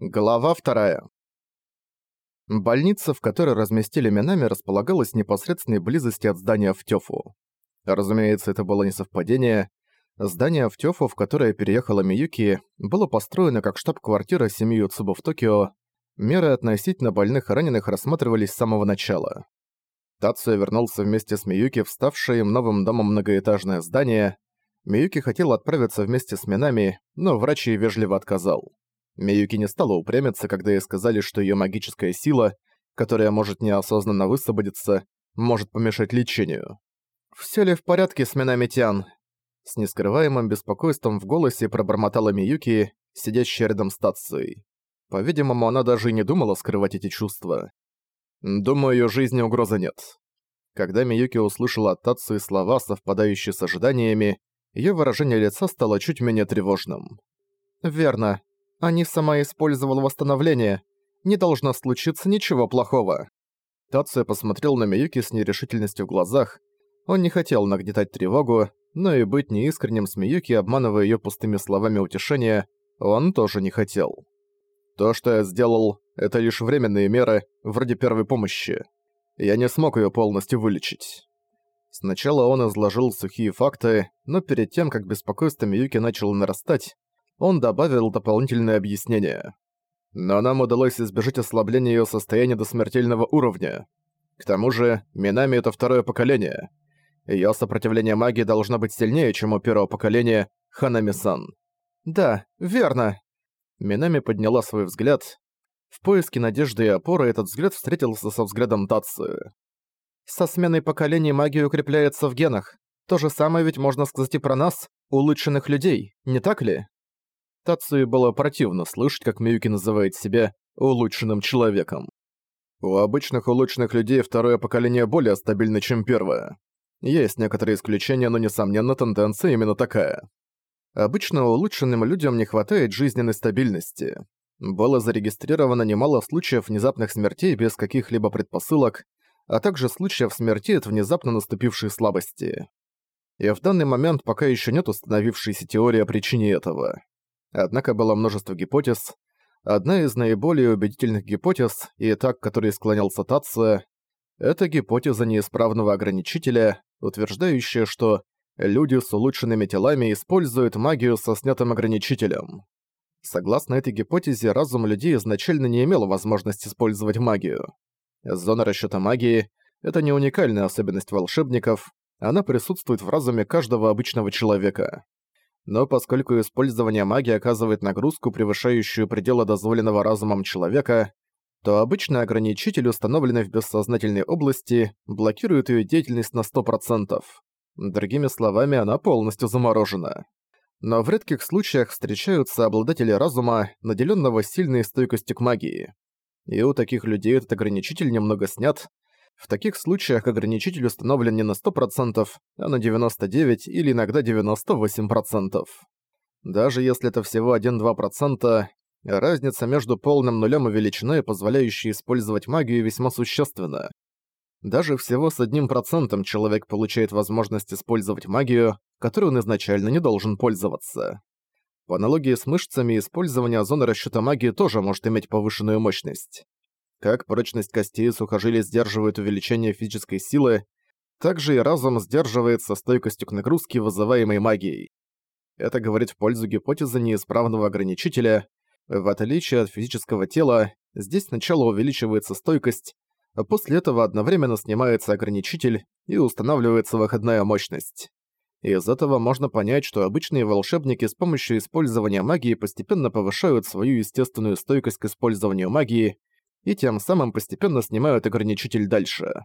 Глава вторая. Больница, в которой разместили Минами, располагалась в непосредственной близости от здания в Тёфу. Разумеется, это было не совпадение. Здание в Тёфу, в которое переехала Миюки, было построено как штаб-квартира семьи Юцубо в Токио. Меры относительно больных и раненых рассматривались с самого начала. Тацуя вернулся вместе с Миюки в ставшее им новым домом многоэтажное здание. Миюки хотела отправиться вместе с Минами, но врач ей вежливо отказал. Миюки не стала упрямиться, когда ей сказали, что её магическая сила, которая может неосознанно высвободиться, может помешать лечению. «Всё ли в порядке с Минами-тян?» С нескрываемым беспокойством в голосе пробормотала Миюки, сидящая рядом с Тацией. По-видимому, она даже и не думала скрывать эти чувства. «Думаю, её жизни угрозы нет». Когда Миюки услышала от Тацуи слова, совпадающие с ожиданиями, её выражение лица стало чуть менее тревожным. «Верно. Они сама использовала восстановление. Не должно случиться ничего плохого. Тация посмотрел на Миюки с нерешительностью в глазах. Он не хотел нагнетать тревогу, но и быть неискренним с Миюки, обманывая её пустыми словами утешения, он тоже не хотел. То, что я сделал, это лишь временные меры, вроде первой помощи. Я не смог её полностью вылечить. Сначала он изложил сухие факты, но перед тем, как беспокойство Миюки начало нарастать, он добавил дополнительное объяснение. Но нам удалось избежать ослабления её состояния до смертельного уровня. К тому же, Минами — это второе поколение. Её сопротивление магии должно быть сильнее, чем у первого поколения Ханами-сан. «Да, верно». Минами подняла свой взгляд. В поиске надежды и опоры этот взгляд встретился со взглядом Татсу. «Со сменой поколений магия укрепляется в генах. То же самое ведь можно сказать и про нас, улучшенных людей, не так ли?» Тацию было противно слышать, как Миюки называет себя «улучшенным человеком». У обычных улучшенных людей второе поколение более стабильно, чем первое. Есть некоторые исключения, но несомненно тенденция именно такая. Обычно улучшенным людям не хватает жизненной стабильности. Было зарегистрировано немало случаев внезапных смертей без каких-либо предпосылок, а также случаев смерти от внезапно наступившей слабости. И в данный момент пока еще нет установившейся теории о причине этого. Однако было множество гипотез. Одна из наиболее убедительных гипотез, и так, которой склонялся Татца, это гипотеза неисправного ограничителя, утверждающая, что люди с улучшенными телами используют магию со снятым ограничителем. Согласно этой гипотезе, разум людей изначально не имел возможности использовать магию. Зона расчёта магии — это не уникальная особенность волшебников, она присутствует в разуме каждого обычного человека но поскольку использование магии оказывает нагрузку, превышающую пределы дозволенного разумом человека, то обычный ограничитель, установленный в бессознательной области, блокирует ее деятельность на 100%. Другими словами, она полностью заморожена. Но в редких случаях встречаются обладатели разума, наделенного сильной стойкостью к магии. И у таких людей этот ограничитель немного снят, в таких случаях ограничитель установлен не на 100%, а на 99% или иногда 98%. Даже если это всего 1-2%, разница между полным нулем и величиной, позволяющей использовать магию, весьма существенна. Даже всего с одним процентом человек получает возможность использовать магию, которой он изначально не должен пользоваться. По аналогии с мышцами, использование зоны расчета магии тоже может иметь повышенную мощность. Как прочность костей и сухожилий сдерживает увеличение физической силы, так же и разум сдерживает со стойкостью к нагрузке, вызываемой магией. Это говорит в пользу гипотезы неисправного ограничителя. В отличие от физического тела, здесь сначала увеличивается стойкость, а после этого одновременно снимается ограничитель и устанавливается выходная мощность. Из этого можно понять, что обычные волшебники с помощью использования магии постепенно повышают свою естественную стойкость к использованию магии, и тем самым постепенно снимают ограничитель дальше.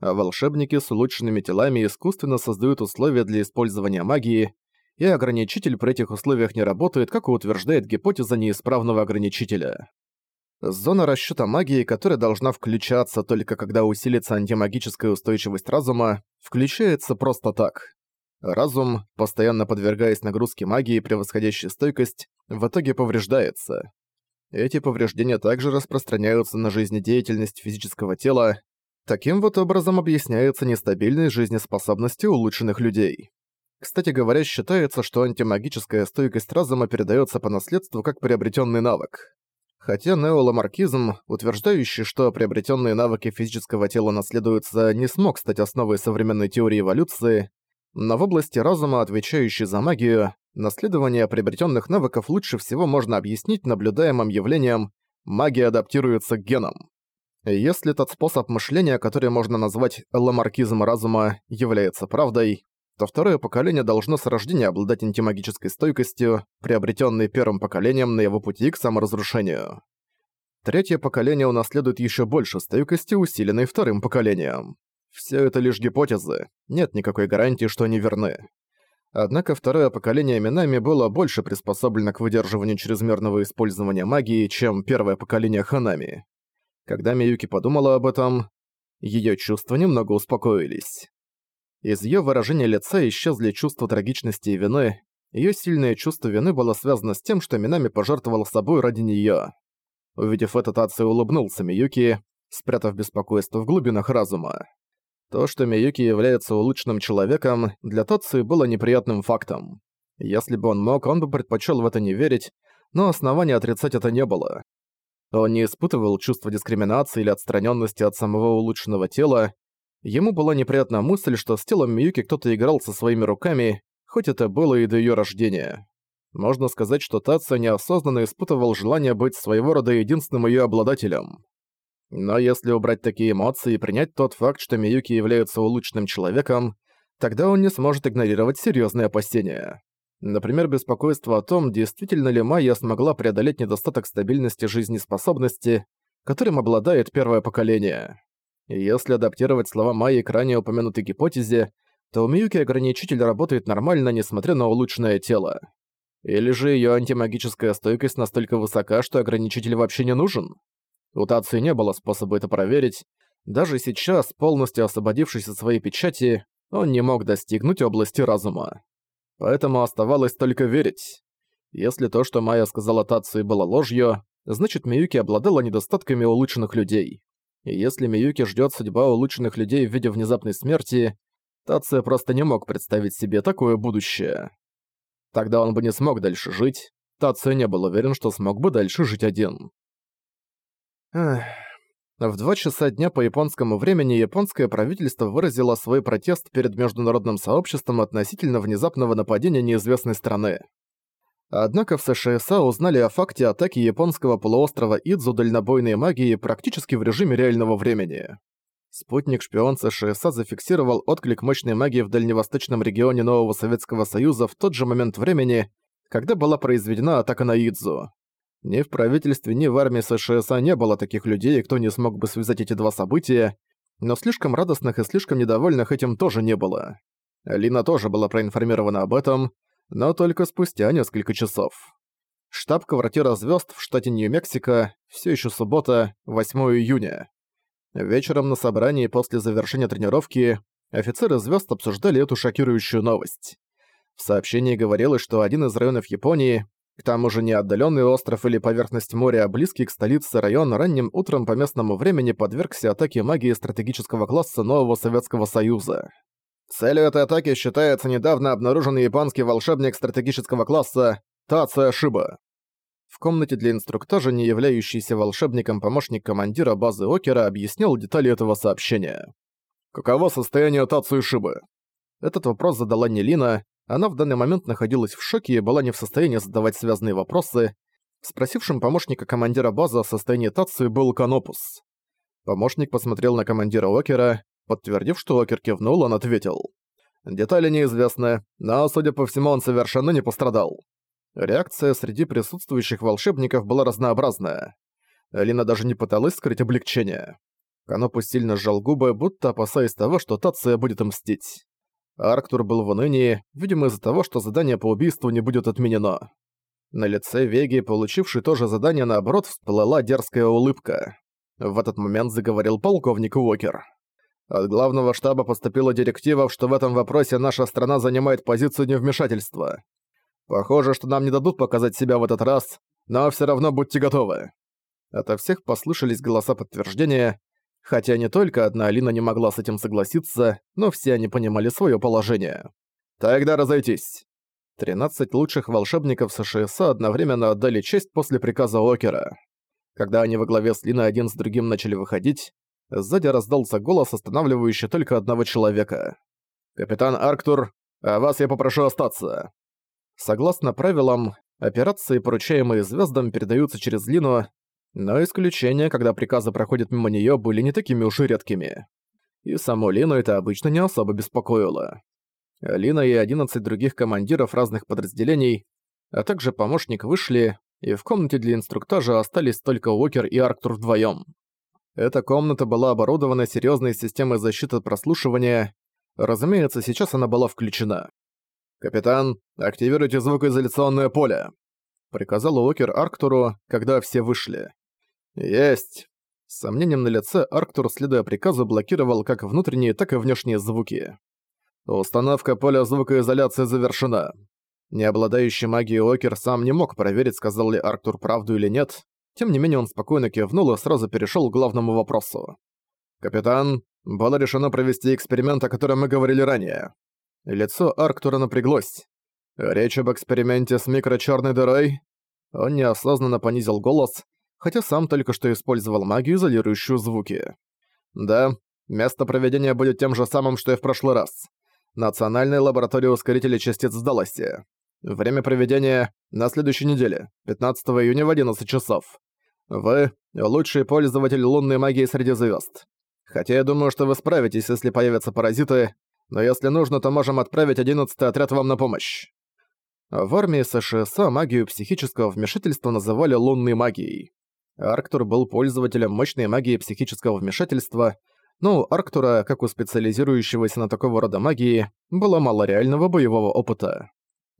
А волшебники с улучшенными телами искусственно создают условия для использования магии, и ограничитель при этих условиях не работает, как и утверждает гипотеза неисправного ограничителя. Зона расчёта магии, которая должна включаться только когда усилится антимагическая устойчивость разума, включается просто так. Разум, постоянно подвергаясь нагрузке магии, превосходящей стойкость, в итоге повреждается. Эти повреждения также распространяются на жизнедеятельность физического тела. Таким вот образом объясняется нестабильность жизнеспособности улучшенных людей. Кстати говоря, считается, что антимагическая стойкость разума передается по наследству как приобретенный навык. Хотя неоламаркизм, утверждающий, что приобретенные навыки физического тела наследуются, не смог стать основой современной теории эволюции, но в области разума, отвечающей за магию, наследование приобретенных навыков лучше всего можно объяснить наблюдаемым явлением «магия адаптируется к генам». Если тот способ мышления, который можно назвать ламаркизм разума, является правдой, то второе поколение должно с рождения обладать антимагической стойкостью, приобретенной первым поколением на его пути к саморазрушению. Третье поколение унаследует еще больше стойкости, усиленной вторым поколением. Все это лишь гипотезы, нет никакой гарантии, что они верны. Однако второе поколение Минами было больше приспособлено к выдерживанию чрезмерного использования магии, чем первое поколение Ханами. Когда Миюки подумала об этом, её чувства немного успокоились. Из её выражения лица исчезли чувства трагичности и вины, её сильное чувство вины было связано с тем, что Минами пожертвовал собой ради неё. Увидев это, Тацию улыбнулся Миюки, спрятав беспокойство в глубинах разума. То, что Миюки является улучшенным человеком, для Тацию было неприятным фактом. Если бы он мог, он бы предпочёл в это не верить, но основания отрицать это не было. Он не испытывал чувства дискриминации или отстраненности от самого улучшенного тела, Ему была неприятна мысль, что с телом Миюки кто-то играл со своими руками, хоть это было и до её рождения. Можно сказать, что Тация неосознанно испытывал желание быть своего рода единственным её обладателем. Но если убрать такие эмоции и принять тот факт, что Миюки является улучшенным человеком, тогда он не сможет игнорировать серьёзные опасения. Например, беспокойство о том, действительно ли Майя смогла преодолеть недостаток стабильности жизнеспособности, которым обладает первое поколение. Если адаптировать слова Майи к ранее упомянутой гипотезе, то у Миюки ограничитель работает нормально, несмотря на улучшенное тело. Или же её антимагическая стойкость настолько высока, что ограничитель вообще не нужен? У Тации не было способа это проверить. Даже сейчас, полностью освободившись от своей печати, он не мог достигнуть области разума. Поэтому оставалось только верить. Если то, что Майя сказала Тации, было ложью, значит Миюки обладала недостатками улучшенных людей. И если Миюки ждёт судьба улучшенных людей в виде внезапной смерти, Тация просто не мог представить себе такое будущее. Тогда он бы не смог дальше жить, Тация не был уверен, что смог бы дальше жить один. В два часа дня по японскому времени японское правительство выразило свой протест перед международным сообществом относительно внезапного нападения неизвестной страны. Однако в США узнали о факте атаки японского полуострова Идзу дальнобойной магией практически в режиме реального времени. Спутник-шпион США зафиксировал отклик мощной магии в дальневосточном регионе Нового Советского Союза в тот же момент времени, когда была произведена атака на Идзу. Ни в правительстве, ни в армии США не было таких людей, кто не смог бы связать эти два события, но слишком радостных и слишком недовольных этим тоже не было. Лина тоже была проинформирована об этом, но только спустя несколько часов. Штаб-квартира звезд в штате Нью-Мексико, все еще суббота, 8 июня. Вечером на собрании после завершения тренировки офицеры звезд обсуждали эту шокирующую новость. В сообщении говорилось, что один из районов Японии, к тому же не отдаленный остров или поверхность моря, а близкий к столице район ранним утром по местному времени подвергся атаке магии стратегического класса Нового Советского Союза. Целью этой атаки считается недавно обнаруженный японский волшебник стратегического класса Тация Шиба. В комнате для инструктажа, не являющийся волшебником помощник командира базы Окера, объяснил детали этого сообщения. «Каково состояние Тацию Шибы?» Этот вопрос задала не Лина, она в данный момент находилась в шоке и была не в состоянии задавать связанные вопросы. Спросившим помощника командира базы о состоянии Тацию был Канопус. Помощник посмотрел на командира Окера, Подтвердив, что Окер кивнул, он ответил. Детали неизвестны, но, судя по всему, он совершенно не пострадал. Реакция среди присутствующих волшебников была разнообразная. Лина даже не пыталась скрыть облегчение. Канопус сильно сжал губы, будто опасаясь того, что Тация будет мстить. Арктур был в унынии, видимо из-за того, что задание по убийству не будет отменено. На лице Веги, получившей то же задание, наоборот, всплыла дерзкая улыбка. В этот момент заговорил полковник Уокер. От главного штаба поступила директива, что в этом вопросе наша страна занимает позицию невмешательства. Похоже, что нам не дадут показать себя в этот раз, но все равно будьте готовы». Ото всех послышались голоса подтверждения, хотя не только одна Алина не могла с этим согласиться, но все они понимали свое положение. «Тогда разойтись». 13 лучших волшебников США одновременно отдали честь после приказа Окера. Когда они во главе с Линой один с другим начали выходить, сзади раздался голос, останавливающий только одного человека. «Капитан Арктур, а вас я попрошу остаться». Согласно правилам, операции, поручаемые звездам, передаются через Лину, но исключения, когда приказы проходят мимо нее, были не такими уж и редкими. И саму Лину это обычно не особо беспокоило. Лина и 11 других командиров разных подразделений, а также помощник вышли, и в комнате для инструктажа остались только Уокер и Арктур вдвоем. Эта комната была оборудована серьезной системой защиты от прослушивания. Разумеется, сейчас она была включена. «Капитан, активируйте звукоизоляционное поле», — приказал Уокер Арктуру, когда все вышли. «Есть!» С сомнением на лице Арктур, следуя приказу, блокировал как внутренние, так и внешние звуки. Установка поля звукоизоляции завершена. Не обладающий магией Окер сам не мог проверить, сказал ли Арктур правду или нет. Тем не менее он спокойно кивнул и сразу перешел к главному вопросу. «Капитан, было решено провести эксперимент, о котором мы говорили ранее». Лицо Арктура напряглось. «Речь об эксперименте с микрочёрной дырой?» Он неосознанно понизил голос, хотя сам только что использовал магию, изолирующую звуки. Да, место проведения будет тем же самым, что и в прошлый раз. Национальная лаборатория ускорителей частиц в Далласе. Время проведения на следующей неделе, 15 июня в 11 часов. Вы — лучший пользователь лунной магии среди звезд. Хотя я думаю, что вы справитесь, если появятся паразиты, но если нужно, то можем отправить 11-й отряд вам на помощь. В армии США магию психического вмешательства называли лунной магией. Арктур был пользователем мощной магии психического вмешательства, но у Арктура, как у специализирующегося на такого рода магии, было мало реального боевого опыта.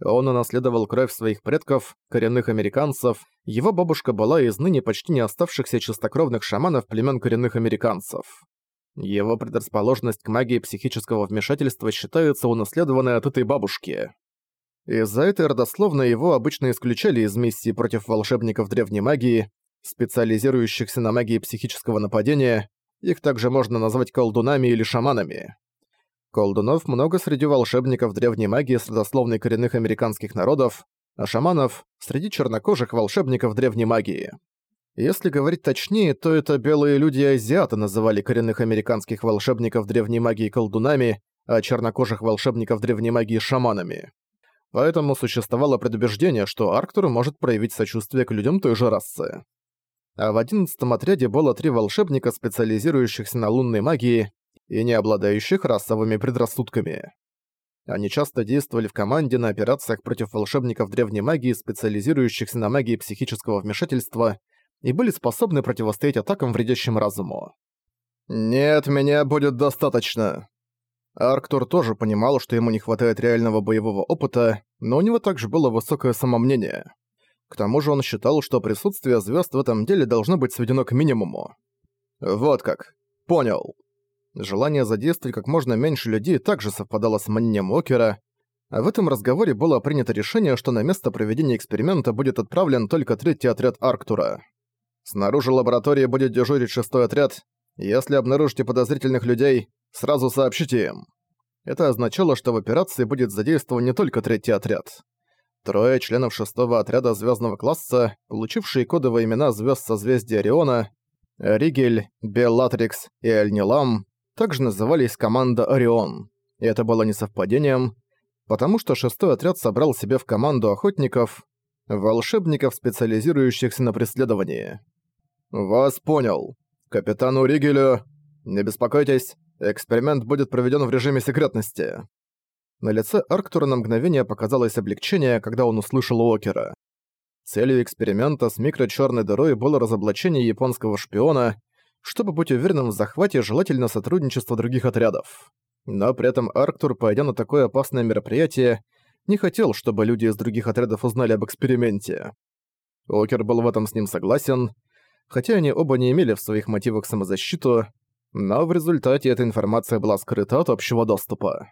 Он унаследовал кровь своих предков, коренных американцев, его бабушка была из ныне почти не оставшихся чистокровных шаманов племен коренных американцев. Его предрасположенность к магии психического вмешательства считается унаследованной от этой бабушки. Из-за этой родословной его обычно исключали из миссии против волшебников древней магии, специализирующихся на магии психического нападения, их также можно назвать колдунами или шаманами. Колдунов много среди волшебников древней магии с родословной коренных американских народов, а шаманов — среди чернокожих волшебников древней магии. Если говорить точнее, то это белые люди азиаты называли коренных американских волшебников древней магии колдунами, а чернокожих волшебников древней магии шаманами. Поэтому существовало предубеждение, что Арктур может проявить сочувствие к людям той же расы а в одиннадцатом отряде было три волшебника, специализирующихся на лунной магии и не обладающих расовыми предрассудками. Они часто действовали в команде на операциях против волшебников древней магии, специализирующихся на магии психического вмешательства, и были способны противостоять атакам, вредящим разуму. «Нет, меня будет достаточно». Арктур тоже понимал, что ему не хватает реального боевого опыта, но у него также было высокое самомнение. К тому же он считал, что присутствие звезд в этом деле должно быть сведено к минимуму. Вот как. Понял. Желание задействовать как можно меньше людей также совпадало с мнением Окера, а в этом разговоре было принято решение, что на место проведения эксперимента будет отправлен только третий отряд Арктура. Снаружи лаборатории будет дежурить шестой отряд. Если обнаружите подозрительных людей, сразу сообщите им. Это означало, что в операции будет задействован не только третий отряд. Трое членов шестого отряда звездного класса, получившие кодовые имена звезд созвездия Ориона, Ригель, Беллатрикс и Эльнилам, также назывались команда Орион. И это было не совпадением, потому что шестой отряд собрал себе в команду охотников, волшебников, специализирующихся на преследовании. «Вас понял. Капитану Ригелю, не беспокойтесь, эксперимент будет проведен в режиме секретности. На лице Арктура на мгновение показалось облегчение, когда он услышал Уокера. Целью эксперимента с микрочёрной дырой было разоблачение японского шпиона, чтобы быть уверенным в захвате желательно сотрудничество других отрядов. Но при этом Арктур, пойдя на такое опасное мероприятие, не хотел, чтобы люди из других отрядов узнали об эксперименте. Уокер был в этом с ним согласен, хотя они оба не имели в своих мотивах самозащиту, но в результате эта информация была скрыта от общего доступа.